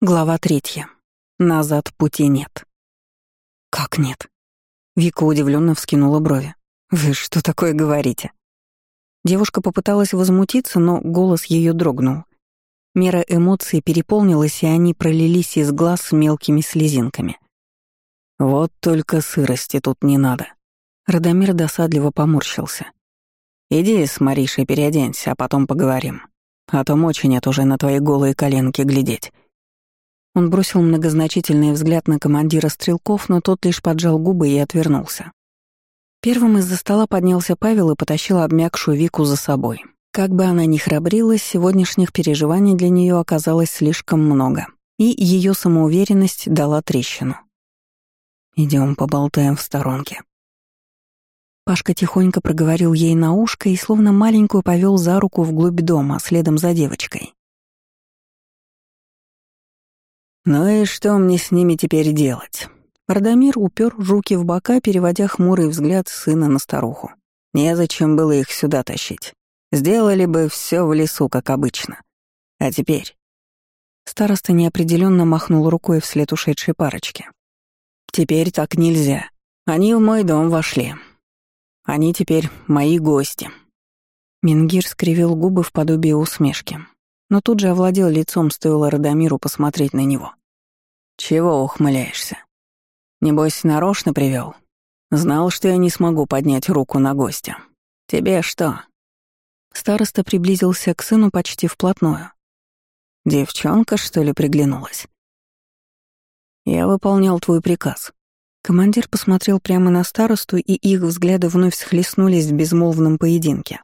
Глава третья. Назад пути нет. Как нет? Вика удивленно вскинула брови. Вы что такое говорите? Девушка попыталась возмутиться, но голос ее дрогнул. Мера эмоций переполнилась, и они пролились из глаз мелкими слезинками. Вот только сырости тут не надо. Радомир досадливо поморщился. Иди с Маришей переоденься, а потом поговорим. А то мочи нет уже на твои голые коленки глядеть. Он бросил многозначительный взгляд на командира стрелков, но тот лишь поджал губы и отвернулся. Первым из-за стола поднялся Павел и потащил обмякшую Вику за собой. Как бы она ни храбрилась, сегодняшних переживаний для нее оказалось слишком много, и ее самоуверенность дала трещину. Идем поболтаем в сторонке. Пашка тихонько проговорил ей на ушко и словно маленькую повел за руку вглубь дома, следом за девочкой. «Ну и что мне с ними теперь делать?» Радомир упер руки в бока, переводя хмурый взгляд сына на старуху. Незачем было их сюда тащить. Сделали бы все в лесу, как обычно. А теперь... Староста неопределенно махнул рукой вслед ушедшей парочке. «Теперь так нельзя. Они в мой дом вошли. Они теперь мои гости». Мингир скривил губы в подобие усмешки, но тут же овладел лицом, стоило Радомиру посмотреть на него. «Чего ухмыляешься? Небось, нарочно привел? Знал, что я не смогу поднять руку на гостя. Тебе что?» Староста приблизился к сыну почти вплотную. «Девчонка, что ли, приглянулась?» «Я выполнял твой приказ». Командир посмотрел прямо на старосту, и их взгляды вновь схлестнулись в безмолвном поединке.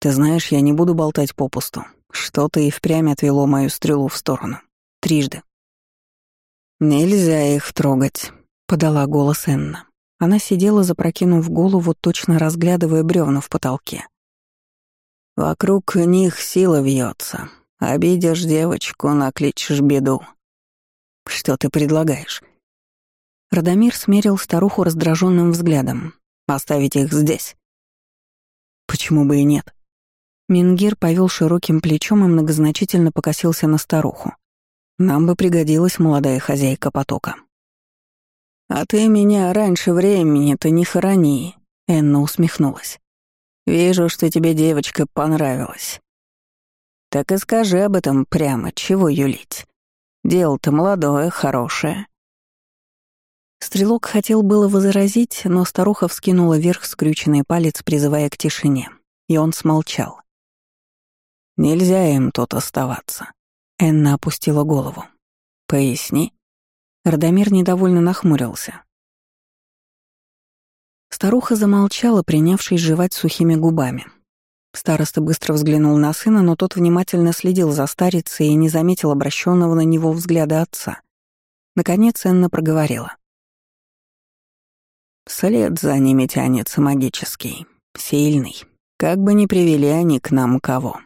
«Ты знаешь, я не буду болтать попусту. Что-то и впрямь отвело мою стрелу в сторону. Трижды. «Нельзя их трогать», — подала голос Энна. Она сидела, запрокинув голову, точно разглядывая бревна в потолке. «Вокруг них сила вьется. Обидишь девочку, накличешь беду. Что ты предлагаешь?» Радомир смерил старуху раздраженным взглядом. «Оставить их здесь?» «Почему бы и нет?» Мингир повел широким плечом и многозначительно покосился на старуху. Нам бы пригодилась молодая хозяйка потока. «А ты меня раньше времени-то не хорони», — Энна усмехнулась. «Вижу, что тебе девочка понравилась. Так и скажи об этом прямо, чего юлить. Дело-то молодое, хорошее». Стрелок хотел было возразить, но старуха вскинула вверх скрюченный палец, призывая к тишине, и он смолчал. «Нельзя им тут оставаться. Энна опустила голову. «Поясни». Радомир недовольно нахмурился. Старуха замолчала, принявшись жевать сухими губами. Староста быстро взглянул на сына, но тот внимательно следил за старицей и не заметил обращенного на него взгляда отца. Наконец Энна проговорила. «След за ними тянется магический, сильный. Как бы ни привели они к нам кого.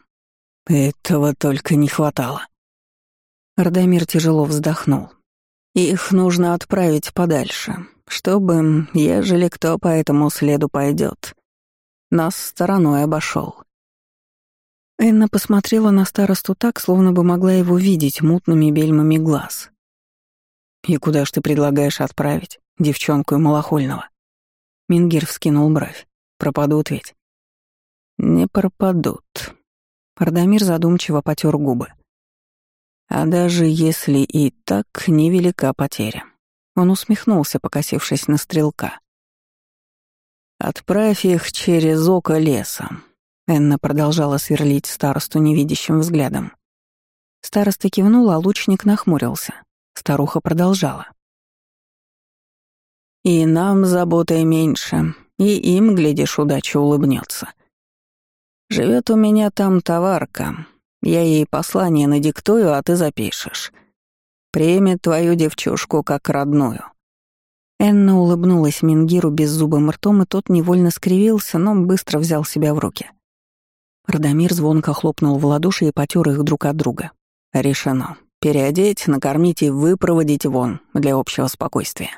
Этого только не хватало». Радомир тяжело вздохнул. «Их нужно отправить подальше, чтобы, ежели кто по этому следу пойдет, нас стороной обошел. Энна посмотрела на старосту так, словно бы могла его видеть мутными бельмами глаз. «И куда ж ты предлагаешь отправить девчонку и малохольного?» Мингир вскинул бровь. «Пропадут ведь?» «Не пропадут». Радомир задумчиво потер губы. А даже если и так, невелика потеря. Он усмехнулся, покосившись на стрелка. «Отправь их через око леса», — Энна продолжала сверлить старосту невидящим взглядом. Староста кивнул, а лучник нахмурился. Старуха продолжала. «И нам заботы меньше, и им, глядишь, удача улыбнется. Живет у меня там товарка, я ей послание надиктую, а ты запишешь. Примет твою девчушку как родную». Энна улыбнулась Мингиру беззубым ртом, и тот невольно скривился, но быстро взял себя в руки. Радомир звонко хлопнул в ладоши и потер их друг от друга. «Решено. Переодеть, накормить и выпроводить вон для общего спокойствия».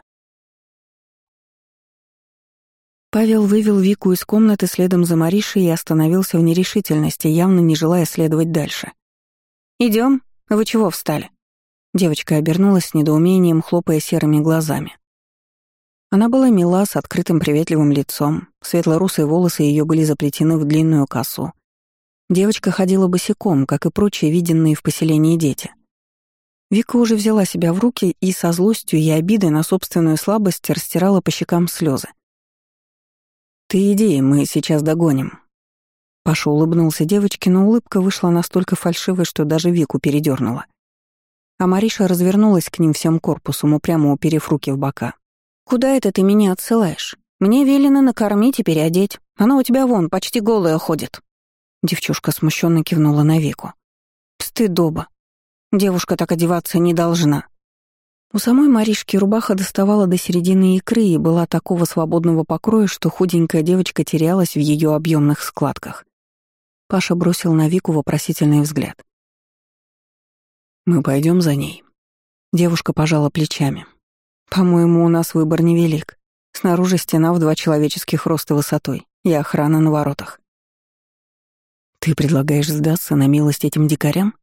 Павел вывел Вику из комнаты следом за Маришей и остановился в нерешительности, явно не желая следовать дальше. Идем. Вы чего встали? Девочка обернулась с недоумением, хлопая серыми глазами. Она была мила, с открытым приветливым лицом, светло-русые волосы ее были заплетены в длинную косу. Девочка ходила босиком, как и прочие виденные в поселении дети. Вика уже взяла себя в руки и со злостью и обидой на собственную слабость растирала по щекам слезы. «Ты иди, мы сейчас догоним». Паша улыбнулся девочке, но улыбка вышла настолько фальшивой, что даже Вику передернула. А Мариша развернулась к ним всем корпусом, упрямо уперев руки в бока. «Куда это ты меня отсылаешь? Мне велено накормить и переодеть. Она у тебя вон, почти голая ходит». Девчушка смущенно кивнула на Вику. «Стыдоба. Девушка так одеваться не должна». У самой Маришки рубаха доставала до середины икры и была такого свободного покроя, что худенькая девочка терялась в ее объемных складках. Паша бросил на Вику вопросительный взгляд. «Мы пойдем за ней». Девушка пожала плечами. «По-моему, у нас выбор невелик. Снаружи стена в два человеческих роста высотой и охрана на воротах». «Ты предлагаешь сдаться на милость этим дикарям?»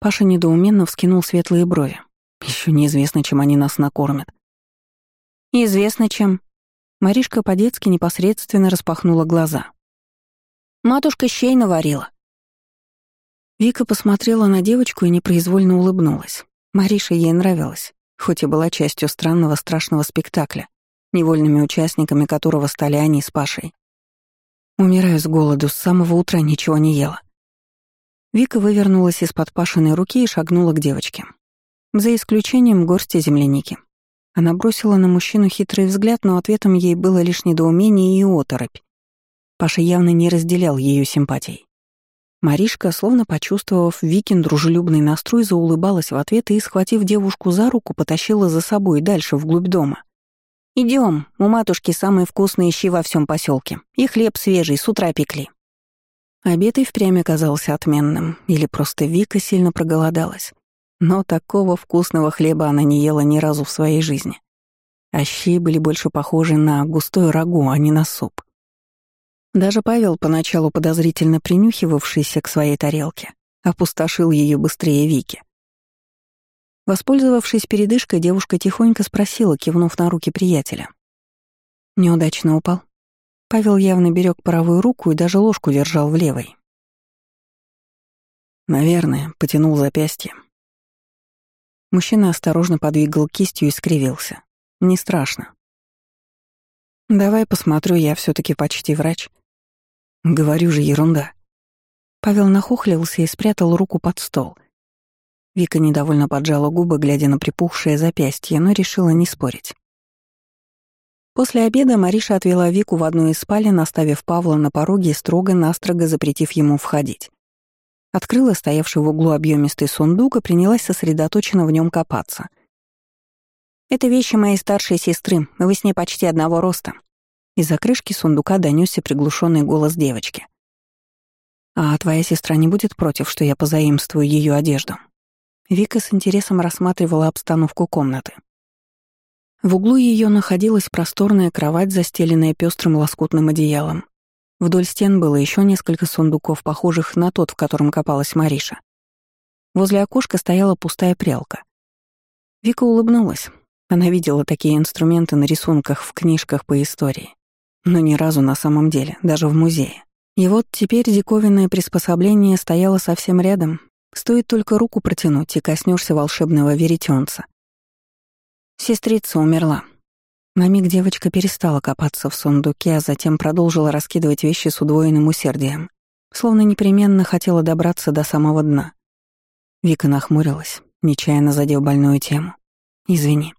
Паша недоуменно вскинул светлые брови. Еще неизвестно, чем они нас накормят. «Известно чем». Маришка по-детски непосредственно распахнула глаза. «Матушка щей наварила. Вика посмотрела на девочку и непроизвольно улыбнулась. Мариша ей нравилась, хоть и была частью странного страшного спектакля, невольными участниками которого стали они с Пашей. Умираю с голоду, с самого утра ничего не ела. Вика вывернулась из-под Пашиной руки и шагнула к девочке. За исключением горсти земляники. Она бросила на мужчину хитрый взгляд, но ответом ей было лишь недоумение и оторопь. Паша явно не разделял ее симпатий. Маришка, словно почувствовав Викин дружелюбный настрой, заулыбалась в ответ и, схватив девушку за руку, потащила за собой дальше, вглубь дома. Идем, у матушки самые вкусные щи во всем поселке. И хлеб свежий, с утра пекли». Обед и впрямь оказался отменным, или просто Вика сильно проголодалась. Но такого вкусного хлеба она не ела ни разу в своей жизни. А щи были больше похожи на густой рагу, а не на суп. Даже Павел, поначалу подозрительно принюхивавшийся к своей тарелке, опустошил ее быстрее Вики. Воспользовавшись передышкой, девушка тихонько спросила, кивнув на руки приятеля. Неудачно упал. Павел явно берег правую руку и даже ложку держал в левой. Наверное, потянул запястье. Мужчина осторожно подвигал кистью и скривился. Не страшно. «Давай посмотрю, я все таки почти врач. Говорю же, ерунда. Павел нахохлился и спрятал руку под стол. Вика недовольно поджала губы, глядя на припухшее запястье, но решила не спорить. После обеда Мариша отвела Вику в одну из спален, оставив Павла на пороге и строго-настрого запретив ему входить. Открыла стоявший в углу объемистый сундук и принялась сосредоточенно в нем копаться. «Это вещи моей старшей сестры, вы с ней почти одного роста. Из-за крышки сундука донесся приглушенный голос девочки. «А твоя сестра не будет против, что я позаимствую ее одежду?» Вика с интересом рассматривала обстановку комнаты. В углу ее находилась просторная кровать, застеленная пестрым лоскутным одеялом. Вдоль стен было еще несколько сундуков, похожих на тот, в котором копалась Мариша. Возле окошка стояла пустая прялка. Вика улыбнулась. Она видела такие инструменты на рисунках в книжках по истории но ни разу на самом деле, даже в музее. И вот теперь диковинное приспособление стояло совсем рядом. Стоит только руку протянуть, и коснешься волшебного веретенца. Сестрица умерла. На миг девочка перестала копаться в сундуке, а затем продолжила раскидывать вещи с удвоенным усердием, словно непременно хотела добраться до самого дна. Вика нахмурилась, нечаянно задев больную тему. «Извини».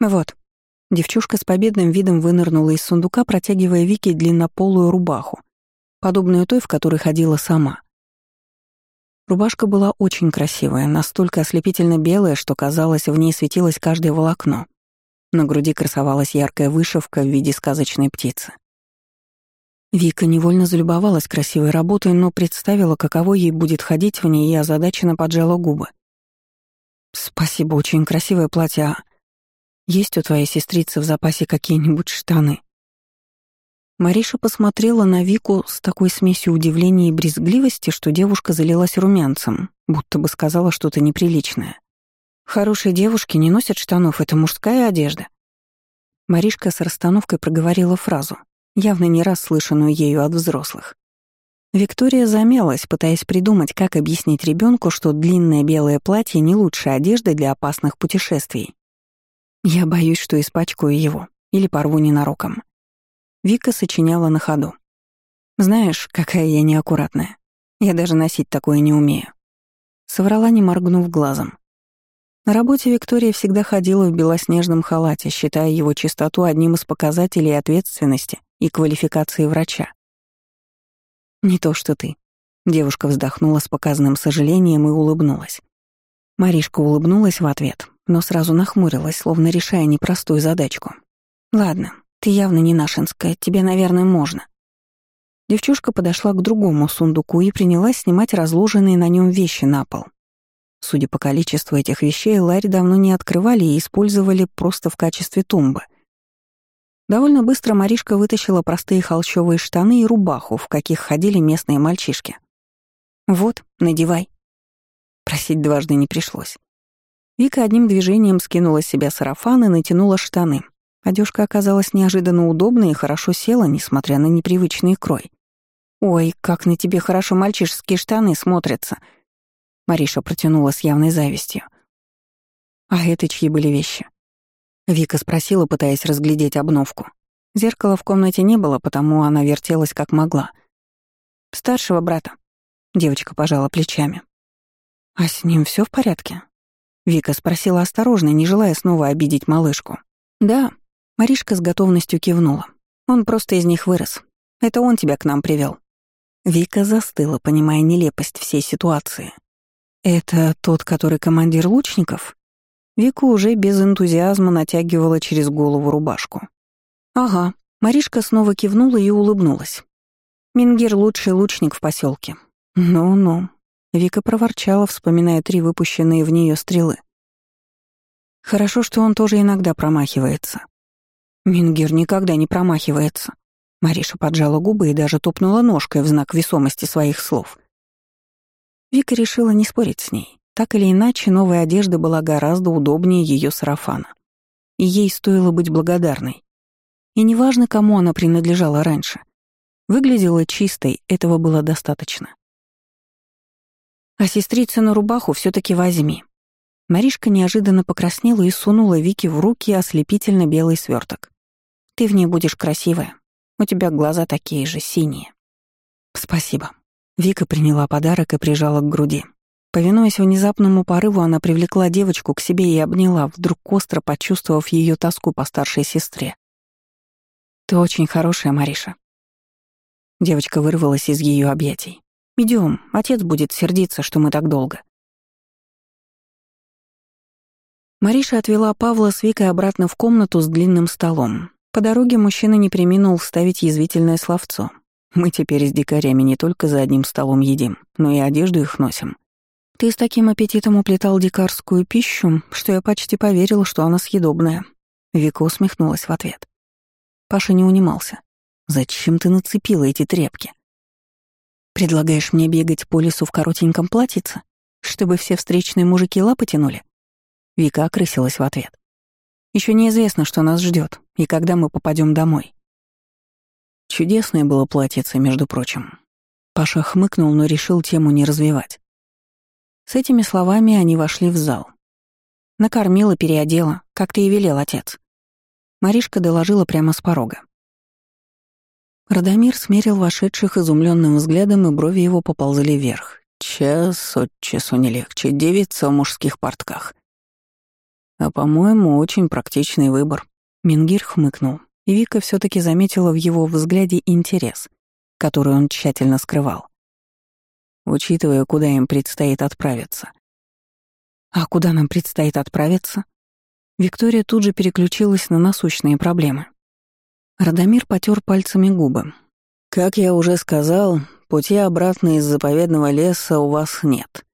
«Вот, Девчушка с победным видом вынырнула из сундука, протягивая Вике длиннополую рубаху, подобную той, в которой ходила сама. Рубашка была очень красивая, настолько ослепительно белая, что казалось, в ней светилось каждое волокно. На груди красовалась яркая вышивка в виде сказочной птицы. Вика невольно залюбовалась красивой работой, но представила, каково ей будет ходить в ней, и озадаченно поджала губы. «Спасибо, очень красивое платье, а есть у твоей сестрицы в запасе какие-нибудь штаны?» Мариша посмотрела на Вику с такой смесью удивления и брезгливости, что девушка залилась румянцем, будто бы сказала что-то неприличное. Хорошие девушки не носят штанов, это мужская одежда. Маришка с расстановкой проговорила фразу, явно не раз слышанную ею от взрослых. Виктория замялась, пытаясь придумать, как объяснить ребенку, что длинное белое платье не лучшая одежда для опасных путешествий. Я боюсь, что испачкаю его или порву ненароком. Вика сочиняла на ходу. Знаешь, какая я неаккуратная. Я даже носить такое не умею. Соврала, не моргнув глазом. На работе Виктория всегда ходила в белоснежном халате, считая его чистоту одним из показателей ответственности и квалификации врача. «Не то, что ты». Девушка вздохнула с показанным сожалением и улыбнулась. Маришка улыбнулась в ответ, но сразу нахмурилась, словно решая непростую задачку. «Ладно, ты явно не нашинская, тебе, наверное, можно». Девчушка подошла к другому сундуку и принялась снимать разложенные на нем вещи на пол. Судя по количеству этих вещей, Ларри давно не открывали и использовали просто в качестве тумбы — Довольно быстро Маришка вытащила простые холщовые штаны и рубаху, в каких ходили местные мальчишки. «Вот, надевай». Просить дважды не пришлось. Вика одним движением скинула с себя сарафан и натянула штаны. Одежка оказалась неожиданно удобной и хорошо села, несмотря на непривычный крой. «Ой, как на тебе хорошо мальчишеские штаны смотрятся!» Мариша протянула с явной завистью. «А это чьи были вещи?» Вика спросила, пытаясь разглядеть обновку. Зеркала в комнате не было, потому она вертелась как могла. «Старшего брата». Девочка пожала плечами. «А с ним все в порядке?» Вика спросила осторожно, не желая снова обидеть малышку. «Да», — Маришка с готовностью кивнула. «Он просто из них вырос. Это он тебя к нам привел. Вика застыла, понимая нелепость всей ситуации. «Это тот, который командир лучников?» Вика уже без энтузиазма натягивала через голову рубашку. «Ага». Маришка снова кивнула и улыбнулась. «Мингир — лучший лучник в поселке. «Ну-ну». Вика проворчала, вспоминая три выпущенные в нее стрелы. «Хорошо, что он тоже иногда промахивается». «Мингир никогда не промахивается». Мариша поджала губы и даже топнула ножкой в знак весомости своих слов. Вика решила не спорить с ней. Так или иначе, новая одежда была гораздо удобнее ее сарафана. И ей стоило быть благодарной. И неважно, кому она принадлежала раньше. Выглядела чистой, этого было достаточно. А сестрицыну рубаху все таки возьми. Маришка неожиданно покраснела и сунула Вике в руки ослепительно белый сверток. Ты в ней будешь красивая. У тебя глаза такие же, синие. Спасибо. Вика приняла подарок и прижала к груди. Повинуясь внезапному порыву, она привлекла девочку к себе и обняла, вдруг остро почувствовав ее тоску по старшей сестре. «Ты очень хорошая, Мариша». Девочка вырвалась из ее объятий. Идем, отец будет сердиться, что мы так долго». Мариша отвела Павла с Викой обратно в комнату с длинным столом. По дороге мужчина не приминул вставить язвительное словцо. «Мы теперь с дикарями не только за одним столом едим, но и одежду их носим. Ты с таким аппетитом уплетал дикарскую пищу, что я почти поверила, что она съедобная. Вика усмехнулась в ответ. Паша не унимался. «Зачем ты нацепила эти тряпки?» «Предлагаешь мне бегать по лесу в коротеньком платьице, чтобы все встречные мужики лапы тянули?» Вика окрысилась в ответ. Еще неизвестно, что нас ждет и когда мы попадем домой. Чудесное было платьице, между прочим. Паша хмыкнул, но решил тему не развивать. С этими словами они вошли в зал. Накормила, переодела, как ты и велел, отец. Маришка доложила прямо с порога. Радомир смерил вошедших изумленным взглядом, и брови его поползли вверх. Час от часу не легче, девица в мужских портках. А, по-моему, очень практичный выбор. Мингир хмыкнул, и Вика все таки заметила в его взгляде интерес, который он тщательно скрывал учитывая, куда им предстоит отправиться. А куда нам предстоит отправиться? Виктория тут же переключилась на насущные проблемы. Радомир потер пальцами губы. «Как я уже сказал, пути обратно из заповедного леса у вас нет.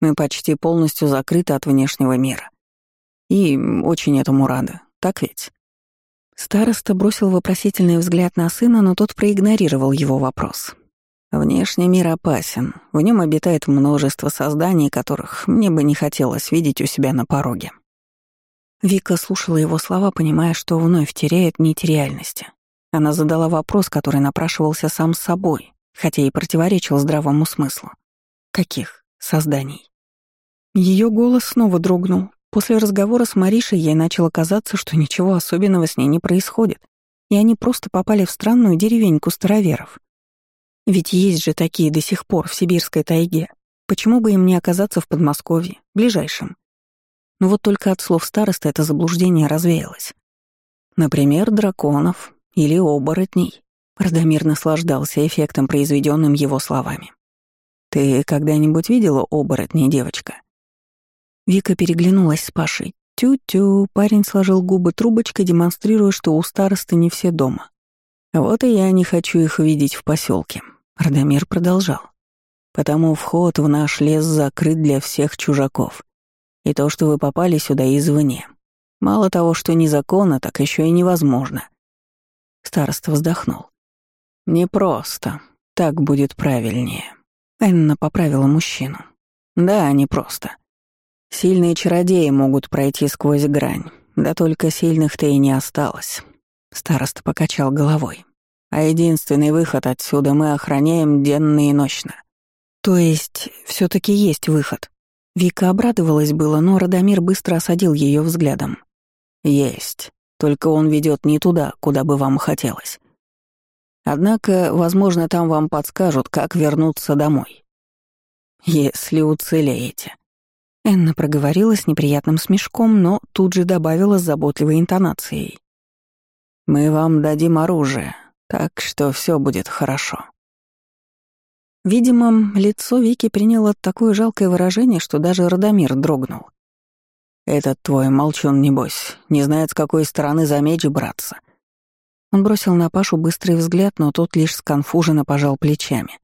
Мы почти полностью закрыты от внешнего мира. И очень этому рады, так ведь?» Староста бросил вопросительный взгляд на сына, но тот проигнорировал его вопрос. Внешний мир опасен, в нем обитает множество созданий, которых мне бы не хотелось видеть у себя на пороге. Вика слушала его слова, понимая, что вновь теряет нить реальности. Она задала вопрос, который напрашивался сам собой, хотя и противоречил здравому смыслу. Каких созданий? Ее голос снова дрогнул. После разговора с Маришей ей начало казаться, что ничего особенного с ней не происходит, и они просто попали в странную деревеньку староверов. Ведь есть же такие до сих пор в сибирской тайге. Почему бы им не оказаться в Подмосковье, ближайшем? Но вот только от слов староста это заблуждение развеялось. Например, драконов или оборотней. Радомир наслаждался эффектом, произведенным его словами. «Ты когда-нибудь видела оборотней, девочка?» Вика переглянулась с Пашей. Тю-тю, парень сложил губы трубочкой, демонстрируя, что у старосты не все дома. Вот и я не хочу их видеть в поселке. Радомир продолжал. Потому вход в наш лес закрыт для всех чужаков. И то, что вы попали сюда извне. Мало того, что незаконно, так еще и невозможно. Староста вздохнул. «Непросто. Так будет правильнее». Энна поправила мужчину. «Да, непросто. Сильные чародеи могут пройти сквозь грань, да только сильных-то и не осталось». Староста покачал головой. «А единственный выход отсюда мы охраняем денно и ночно». «То есть все таки есть выход?» Вика обрадовалась было, но Радомир быстро осадил ее взглядом. «Есть. Только он ведет не туда, куда бы вам хотелось. Однако, возможно, там вам подскажут, как вернуться домой. Если уцелеете. Энна проговорила с неприятным смешком, но тут же добавила с заботливой интонацией. «Мы вам дадим оружие, так что все будет хорошо». Видимо, лицо Вики приняло такое жалкое выражение, что даже Радомир дрогнул. «Этот твой молчун, небось, не знает, с какой стороны за меч браться». Он бросил на Пашу быстрый взгляд, но тот лишь сконфуженно пожал плечами.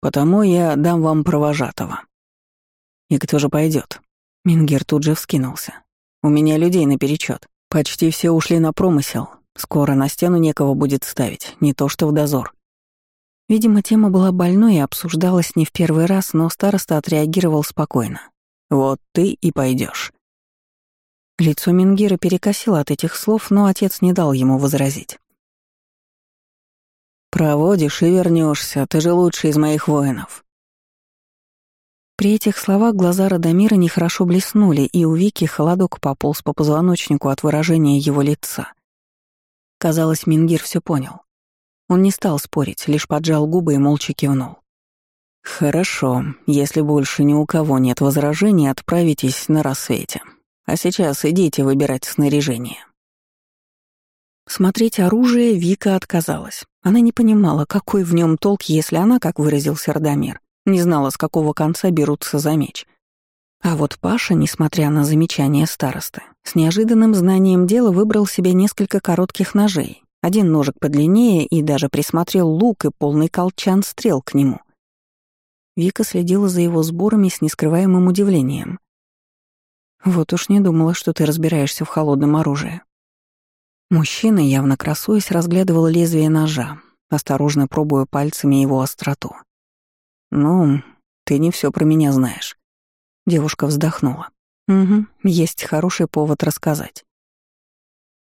«Потому я дам вам провожатого». «И кто же пойдет? Мингер тут же вскинулся. «У меня людей наперечет. Почти все ушли на промысел. Скоро на стену некого будет ставить, не то что в дозор». Видимо, тема была больной и обсуждалась не в первый раз, но староста отреагировал спокойно. Вот ты и пойдешь. Лицо Мингира перекосило от этих слов, но отец не дал ему возразить. «Проводишь и вернешься, ты же лучший из моих воинов». При этих словах глаза Радомира нехорошо блеснули, и у Вики холодок пополз по позвоночнику от выражения его лица. Казалось, Мингир все понял. Он не стал спорить, лишь поджал губы и молча кивнул. «Хорошо, если больше ни у кого нет возражений, отправитесь на рассвете. А сейчас идите выбирать снаряжение». Смотреть оружие Вика отказалась. Она не понимала, какой в нем толк, если она, как выразился Радомир, не знала, с какого конца берутся за меч. А вот Паша, несмотря на замечание старосты, с неожиданным знанием дела выбрал себе несколько коротких ножей, один ножик подлиннее и даже присмотрел лук и полный колчан стрел к нему. Вика следила за его сборами с нескрываемым удивлением. «Вот уж не думала, что ты разбираешься в холодном оружии». Мужчина, явно красуясь, разглядывал лезвие ножа, осторожно пробуя пальцами его остроту. «Ну, ты не все про меня знаешь». Девушка вздохнула. «Угу, есть хороший повод рассказать».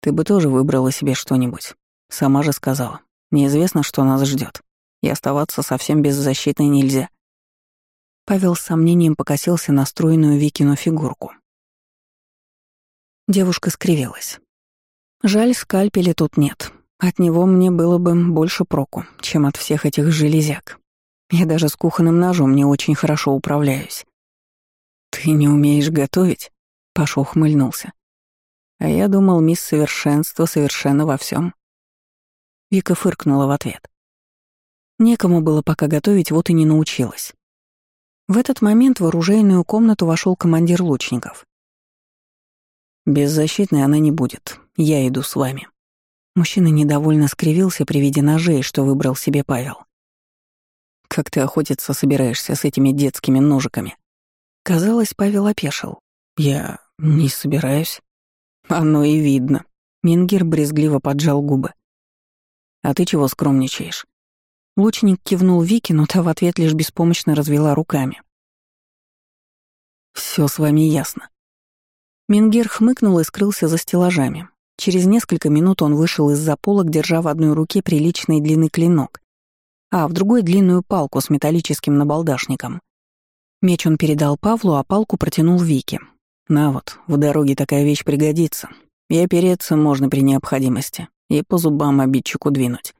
«Ты бы тоже выбрала себе что-нибудь. Сама же сказала. Неизвестно, что нас ждет, и оставаться совсем беззащитной нельзя». Павел с сомнением покосился на стройную Викину фигурку. Девушка скривилась. «Жаль, скальпеля тут нет. От него мне было бы больше проку, чем от всех этих железяк. Я даже с кухонным ножом не очень хорошо управляюсь». «Ты не умеешь готовить?» — Паша ухмыльнулся. «А я думал, мисс Совершенство совершенно во всем. Вика фыркнула в ответ. Некому было пока готовить, вот и не научилась. В этот момент в оружейную комнату вошел командир лучников. «Беззащитной она не будет. Я иду с вами». Мужчина недовольно скривился при виде ножей, что выбрал себе Павел. «Как ты охотиться собираешься с этими детскими ножиками?» Казалось, Павел опешил. «Я не собираюсь». «Оно и видно». Мингир брезгливо поджал губы. «А ты чего скромничаешь?» Лучник кивнул Вике, но та в ответ лишь беспомощно развела руками. Все с вами ясно». Мингер хмыкнул и скрылся за стеллажами. Через несколько минут он вышел из-за полок, держа в одной руке приличный длинный клинок, а в другой — длинную палку с металлическим набалдашником. Меч он передал Павлу, а палку протянул Вике. «На вот, в дороге такая вещь пригодится. И опереться можно при необходимости, и по зубам обидчику двинуть».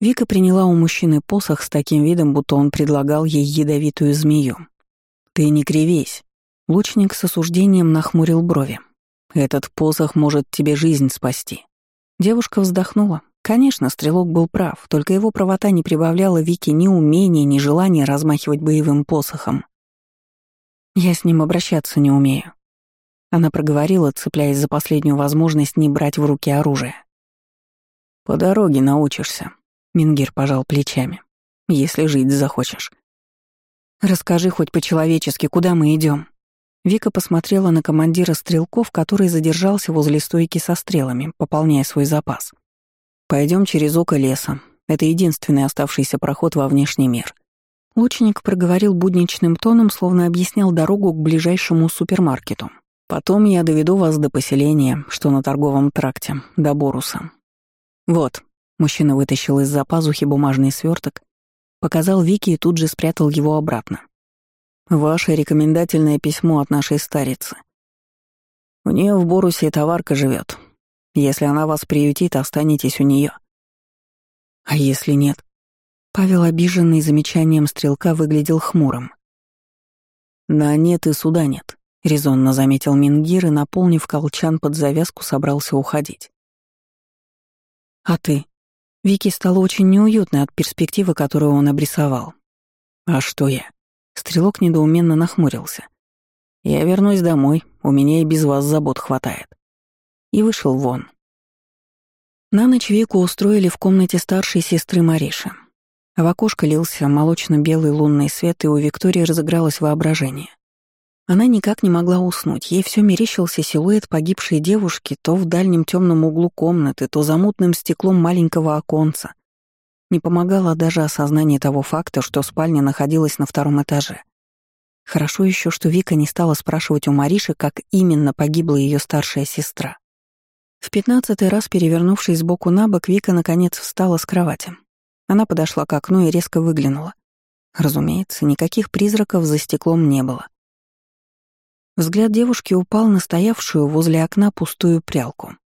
Вика приняла у мужчины посох с таким видом, будто он предлагал ей ядовитую змею. «Ты не кривись». Лучник с осуждением нахмурил брови. Этот посох может тебе жизнь спасти». Девушка вздохнула. Конечно, стрелок был прав, только его правота не прибавляла Вике ни умения, ни желания размахивать боевым посохом. «Я с ним обращаться не умею». Она проговорила, цепляясь за последнюю возможность не брать в руки оружие. «По дороге научишься», — Мингир пожал плечами. «Если жить захочешь». «Расскажи хоть по-человечески, куда мы идем? Вика посмотрела на командира стрелков, который задержался возле стойки со стрелами, пополняя свой запас. Пойдем через око леса. Это единственный оставшийся проход во внешний мир. Лучник проговорил будничным тоном, словно объяснял дорогу к ближайшему супермаркету. Потом я доведу вас до поселения, что на торговом тракте, до Боруса. Вот, мужчина вытащил из-за пазухи бумажный сверток, показал Вике и тут же спрятал его обратно. Ваше рекомендательное письмо от нашей старицы. У нее в Борусе товарка живет. Если она вас приютит, останетесь у нее. А если нет? Павел, обиженный замечанием стрелка, выглядел хмурым. «Да нет и суда нет», — резонно заметил Мингир и, наполнив колчан под завязку, собрался уходить. «А ты?» Вике стало очень неуютно от перспективы, которую он обрисовал. «А что я?» Стрелок недоуменно нахмурился. «Я вернусь домой, у меня и без вас забот хватает». И вышел вон. На ночь Вику устроили в комнате старшей сестры Мариши. В окошко лился молочно-белый лунный свет, и у Виктории разыгралось воображение. Она никак не могла уснуть, ей все мерещился силуэт погибшей девушки то в дальнем темном углу комнаты, то за мутным стеклом маленького оконца — не помогало даже осознание того факта, что спальня находилась на втором этаже. Хорошо еще, что Вика не стала спрашивать у Мариши, как именно погибла ее старшая сестра. В пятнадцатый раз, перевернувшись сбоку на бок, Вика наконец встала с кровати. Она подошла к окну и резко выглянула. Разумеется, никаких призраков за стеклом не было. Взгляд девушки упал на стоявшую возле окна пустую прялку.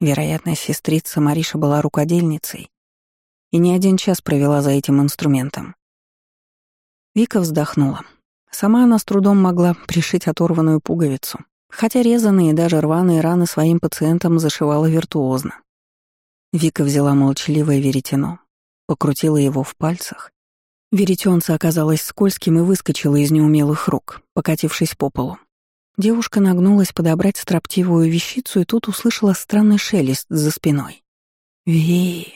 Вероятно, сестрица Мариша была рукодельницей и не один час провела за этим инструментом. Вика вздохнула. Сама она с трудом могла пришить оторванную пуговицу, хотя резанные и даже рваные раны своим пациентам зашивала виртуозно. Вика взяла молчаливое веретено, покрутила его в пальцах. Веретенце оказалось скользким и выскочило из неумелых рук, покатившись по полу. Девушка нагнулась подобрать строптивую вещицу и тут услышала странный шелест за спиной. «Ви!»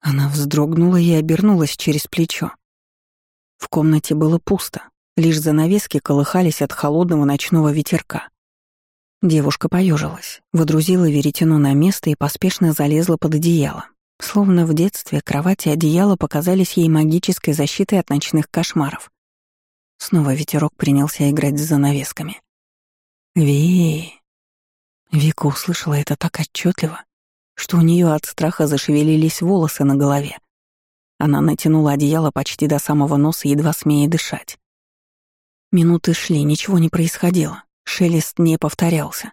Она вздрогнула и обернулась через плечо. В комнате было пусто, лишь занавески колыхались от холодного ночного ветерка. Девушка поежилась, выдрузила веретено на место и поспешно залезла под одеяло. Словно в детстве кровати и одеяло показались ей магической защитой от ночных кошмаров. Снова ветерок принялся играть с занавесками. Ви. Вика услышала это так отчетливо, что у нее от страха зашевелились волосы на голове. Она натянула одеяло почти до самого носа, едва смея дышать. Минуты шли, ничего не происходило, шелест не повторялся.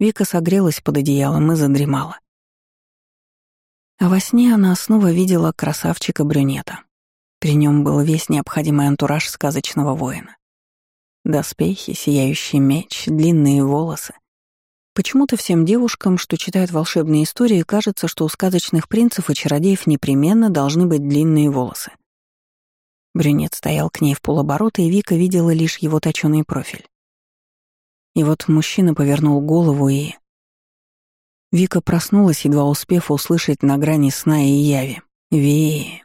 Вика согрелась под одеялом и задремала. А во сне она снова видела красавчика-брюнета. При нем был весь необходимый антураж сказочного воина. Доспехи, сияющий меч, длинные волосы — Почему-то всем девушкам, что читают волшебные истории, кажется, что у сказочных принцев и чародеев непременно должны быть длинные волосы. Брюнет стоял к ней в полоборота, и Вика видела лишь его точёный профиль. И вот мужчина повернул голову и... Вика проснулась, едва успев услышать на грани сна и яви. «Ви...»